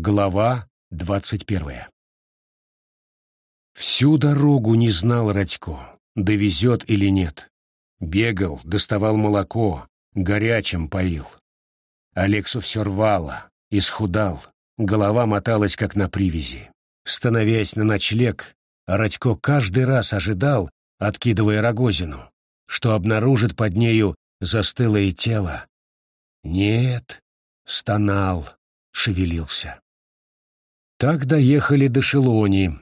Глава двадцать первая Всю дорогу не знал Радько, довезет или нет. Бегал, доставал молоко, горячим поил. Алексу все рвало, исхудал, голова моталась, как на привязи. Становясь на ночлег, Радько каждый раз ожидал, откидывая Рогозину, что обнаружит под нею застылое тело. Нет, стонал, шевелился. Так доехали до Шелони.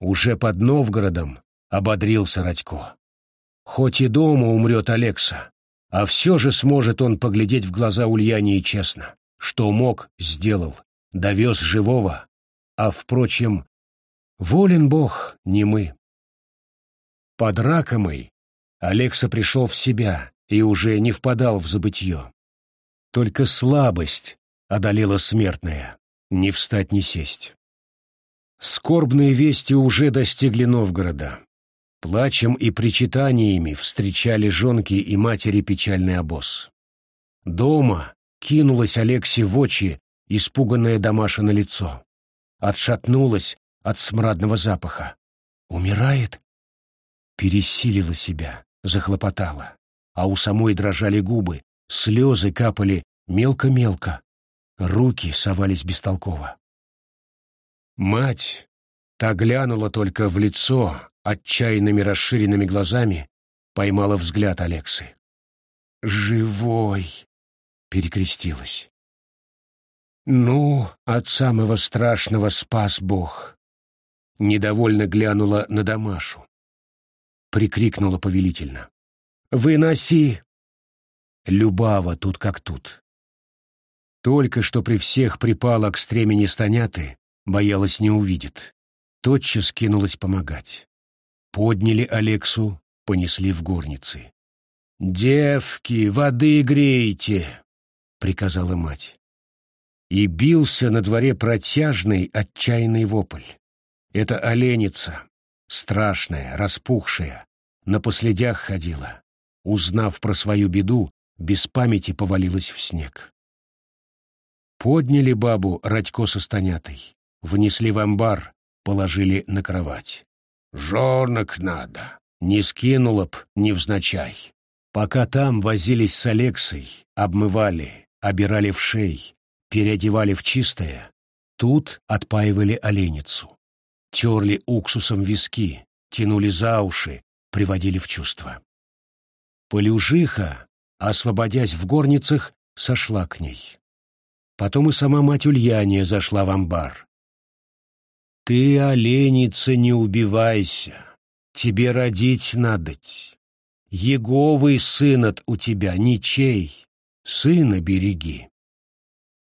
Уже под Новгородом ободрился Радько. Хоть и дома умрет Алекса, а все же сможет он поглядеть в глаза Ульяне и честно. Что мог, сделал, довез живого, а, впрочем, волен Бог, не мы. Под Ракомой Алекса пришел в себя и уже не впадал в забытье. Только слабость одолела смертная, не встать, не сесть. Скорбные вести уже достигли Новгорода. Плачем и причитаниями встречали жонки и матери печальный обоз. Дома кинулась Алексе в очи, испуганная Дамаша на лицо. Отшатнулась от смрадного запаха. «Умирает?» Пересилила себя, захлопотала, а у самой дрожали губы, слезы капали мелко-мелко, руки совались бестолково. Мать, та глянула только в лицо, отчаянными расширенными глазами поймала взгляд Алексы. «Живой!» — перекрестилась. «Ну, от самого страшного спас Бог!» Недовольно глянула на Дамашу. Прикрикнула повелительно. «Выноси!» Любава тут как тут. Только что при всех припала к стремени Станяты, боялась не увидит. Тотчас кинулась помогать. Подняли Алексу, понесли в горницы. «Девки, воды грейте!» — приказала мать. И бился на дворе протяжный, отчаянный вопль. Это оленица, страшная, распухшая, на последях ходила. Узнав про свою беду, без памяти повалилась в снег. Подняли бабу Радько со Станятой, внесли в амбар, положили на кровать. Жорнок надо. Не скинула б невзначай. Пока там возились с Алексой, обмывали, обирали в шей, переодевали в чистое, тут отпаивали оленицу. Терли уксусом виски, тянули за уши, приводили в чувство. Полюжиха, освободясь в горницах, сошла к ней. Потом и сама мать Ульяния зашла в амбар, ты, оленица, не убивайся. Тебе родить надоть. Еговый сын от у тебя, ничей. Сына береги.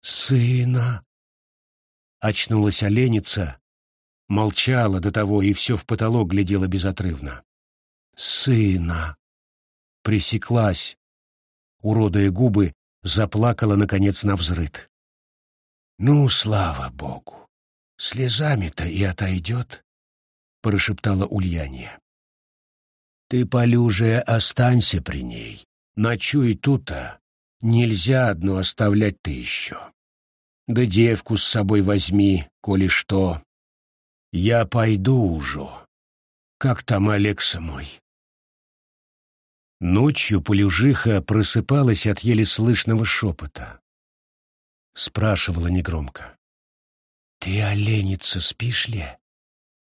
Сына. Очнулась оленица, молчала до того и все в потолок глядела безотрывно. Сына. Пресеклась, уродая губы, заплакала, наконец, на взрыд. Ну, слава богу! слезами-то и отойдет, — прошептала Ульяния. Ты, полюжая, останься при ней, ночуй тут-то, нельзя одну оставлять ты еще. Да девку с собой возьми, коли что. Я пойду уже. Как там Алекса мой? Ночью полюжиха просыпалась от еле слышного шепота. Спрашивала негромко. «Ты, оленица, спишь ли?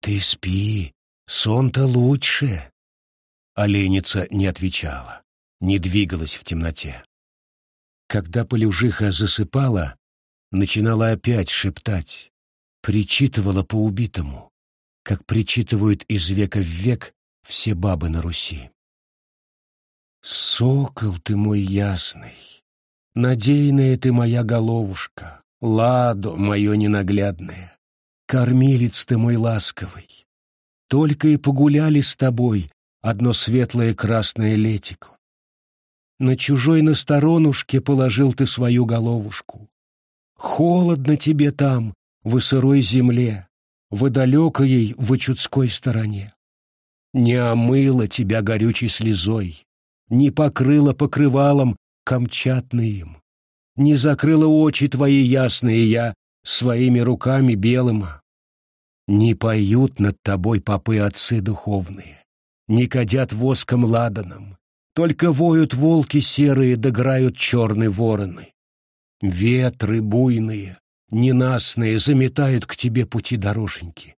Ты спи, сон-то лучше». Оленица не отвечала, не двигалась в темноте. Когда полюжиха засыпала, начинала опять шептать, причитывала по убитому, как причитывают из века в век все бабы на Руси. «Сокол ты мой ясный, надейная ты моя головушка, Ладо, мое ненаглядное, кормилец ты мой ласковый. Только и погуляли с тобой одно светлое красное летико. На чужой на сторонушке положил ты свою головушку. Холодно тебе там, в сырой земле, в далекой вычудской стороне. Не омыла тебя горючей слезой, не покрыла покрывалом камчатным, не закрыла очи твои ясные я своими руками белым. Не поют над тобой попы отцы духовные, не кадят воском ладаном, только воют волки серые, дограют черные вороны. Ветры буйные, ненастные, заметают к тебе пути дороженьки.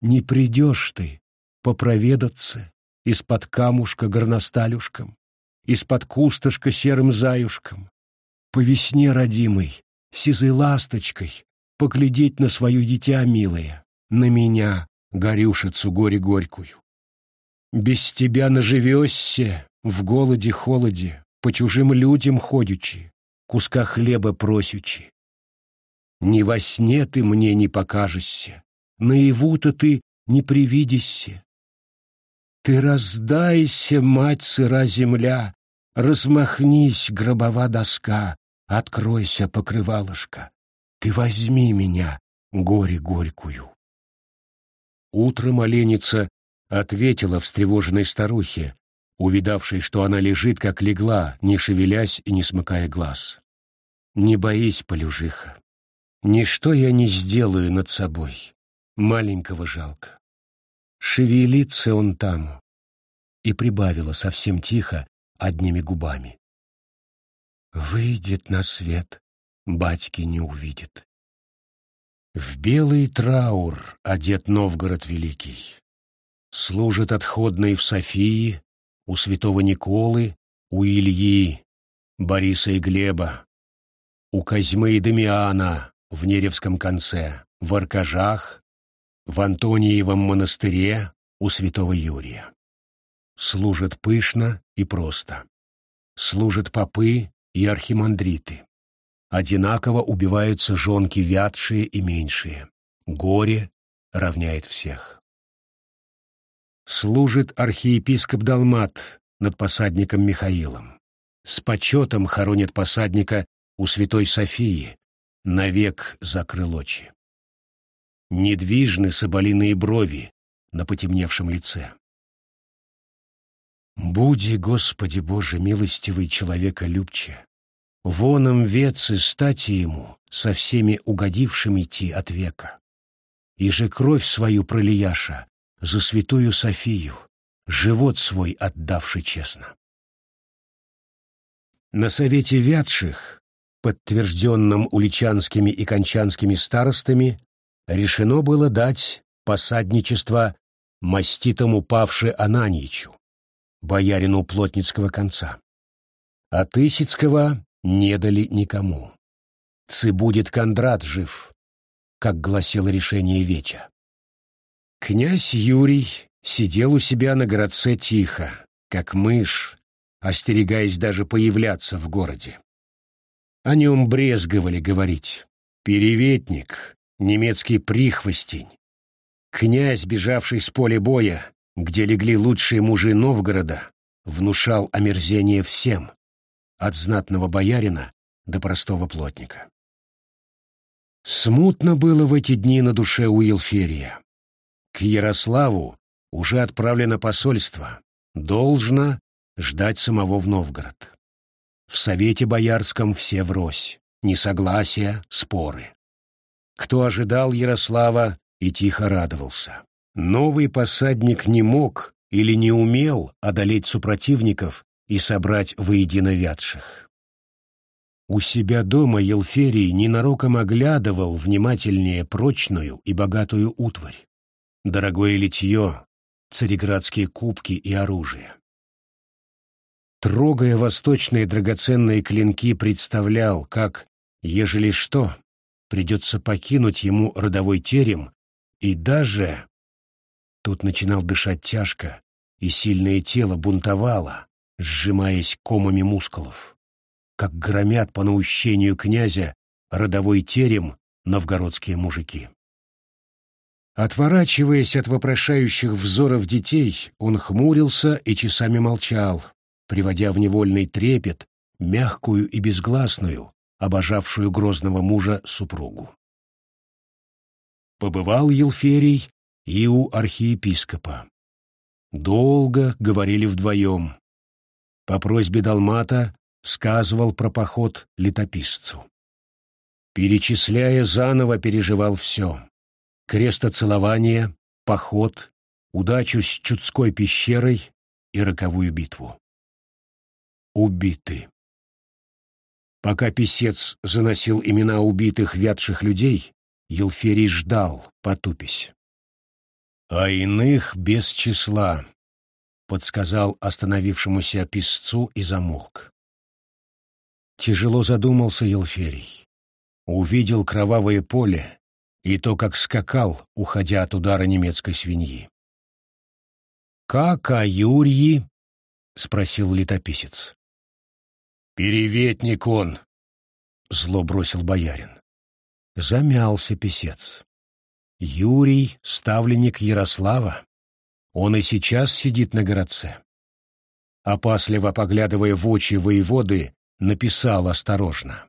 Не придешь ты попроведаться из-под камушка горносталюшком, из-под кустышка серым заюшком, по весне родимой, сизой ласточкой, поглядеть на свое дитя милое, на меня, горюшицу горе-горькую. Без тебя наживешься, в голоде-холоде, по чужим людям ходячи, куска хлеба просючи. Ни во сне ты мне не покажешься, наяву-то ты не привидишься. Ты раздайся, мать сыра земля, размахнись, гробова доска, откройся, покрывалышко, ты возьми меня, горе горькую. Утром оленица ответила встревоженной старухе, увидавшей, что она лежит, как легла, не шевелясь и не смыкая глаз. «Не боись, полюжиха, ничто я не сделаю над собой, маленького жалко. Шевелится он там». И прибавила совсем тихо, одними губами. «Выйдет на свет, батьки не увидит». В белый траур одет Новгород Великий. Служит отходный в Софии, у святого Николы, у Ильи, Бориса и Глеба, у Козьмы и Дамиана в Неревском конце, в Аркажах, в Антониевом монастыре у святого Юрия. Служат пышно и просто. Служат попы и архимандриты. Одинаково убиваются жонки вятшие и меньшие. Горе равняет всех служит архиепископ Далмат над посадником Михаилом. С почетом хоронит посадника у Святой Софии, навек закрыл очи. Недвижны соболиные брови на потемневшем лице. Буди, Господи Боже, милостивый человека любче, воном вец и стати ему, со всеми угодившим идти от века. И же кровь свою пролияша, за святую Софию, живот свой отдавший честно. На совете вятших, подтвержденном уличанскими и кончанскими старостами, решено было дать посадничество маститому павше Ананьичу, боярину плотницкого конца. А Тысяцкого не дали никому. Цы будет Кондрат жив, как гласило решение Веча. Князь Юрий сидел у себя на городце тихо, как мышь, остерегаясь даже появляться в городе. О нем брезговали говорить. Переветник, немецкий прихвостень. Князь, бежавший с поля боя, где легли лучшие мужи Новгорода, внушал омерзение всем, от знатного боярина до простого плотника. Смутно было в эти дни на душе у Елферия. К Ярославу уже отправлено посольство. Должно ждать самого в Новгород. В совете боярском все врозь. Несогласия, споры. Кто ожидал Ярослава и тихо радовался. Новый посадник не мог или не умел одолеть супротивников и собрать воедино вятших. У себя дома Елферий ненароком оглядывал внимательнее прочную и богатую утварь дорогое литье, цареградские кубки и оружие. Трогая восточные драгоценные клинки, представлял, как, ежели что, придется покинуть ему родовой терем, и даже... Тут начинал дышать тяжко, и сильное тело бунтовало, сжимаясь комами мускулов, как громят по наущению князя родовой терем новгородские мужики. Отворачиваясь от вопрошающих взоров детей, он хмурился и часами молчал, приводя в невольный трепет мягкую и безгласную, обожавшую грозного мужа супругу. Побывал Елферий и у архиепископа. Долго говорили вдвоем. По просьбе Далмата сказывал про поход летописцу. Перечисляя заново, переживал все. Крестоцелование, поход, удачу с Чудской пещерой и роковую битву. Убиты. Пока писец заносил имена убитых вятших людей, Елферий ждал, потупись. «А иных без числа», — подсказал остановившемуся писцу и замолк. Тяжело задумался Елферий. Увидел кровавое поле и то, как скакал, уходя от удара немецкой свиньи. «Как о Юрьи?» — спросил летописец. «Переветник он!» — зло бросил боярин. Замялся писец. Юрий — ставленник Ярослава. Он и сейчас сидит на городце. Опасливо поглядывая в очи воеводы, написал осторожно.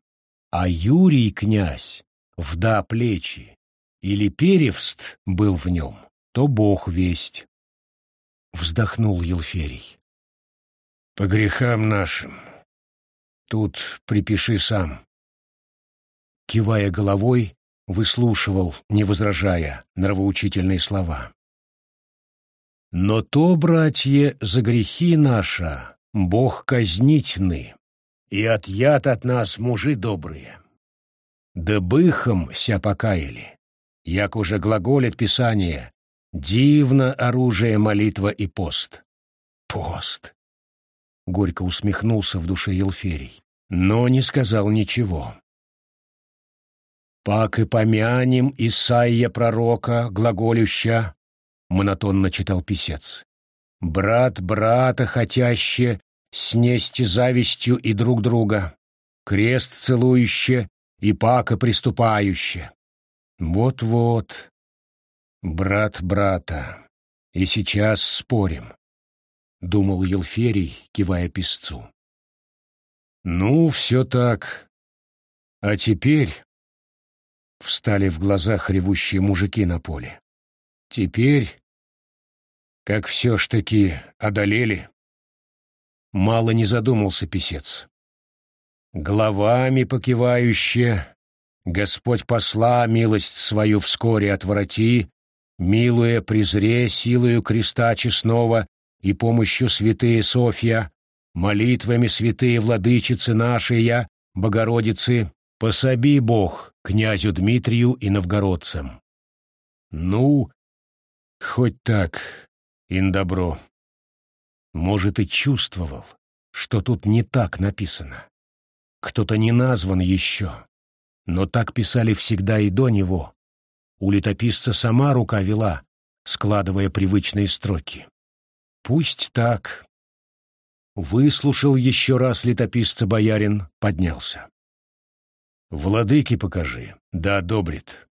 А Юрий, князь, вда плечи, или перевст был в нем, то бог весть. Вздохнул Елферий. По грехам нашим. Тут припиши сам. Кивая головой, выслушивал, не возражая, нравоучительные слова. Но то, братья, за грехи наша, Бог казнитьны, и отъят от нас мужи добрые. Да быхом ся покаяли, як уже глаголит Писание, дивно оружие молитва и пост. Пост. Горько усмехнулся в душе Елферий, но не сказал ничего. «Пак и помянем Исаия пророка, глаголюща», — монотонно читал писец. «Брат брата хотяще снести завистью и друг друга, крест целующе и пака приступающе. Вот-вот, брат брата, и сейчас спорим», — думал Елферий, кивая писцу. «Ну, все так. А теперь...» Встали в глазах ревущие мужики на поле. «Теперь, как все ж таки одолели...» Мало не задумался писец. Головами покивающе, Господь посла милость свою вскоре отвороти, милуя презре силою креста честного и помощью святые Софья, молитвами святые владычицы нашей, Богородицы, пособи Бог князю Дмитрию и новгородцам. Ну, хоть так, индобро. Может, и чувствовал, что тут не так написано. Кто-то не назван еще, но так писали всегда и до него. У летописца сама рука вела, складывая привычные строки. Пусть так. Выслушал еще раз летописца боярин, поднялся. «Владыки покажи, да одобрит.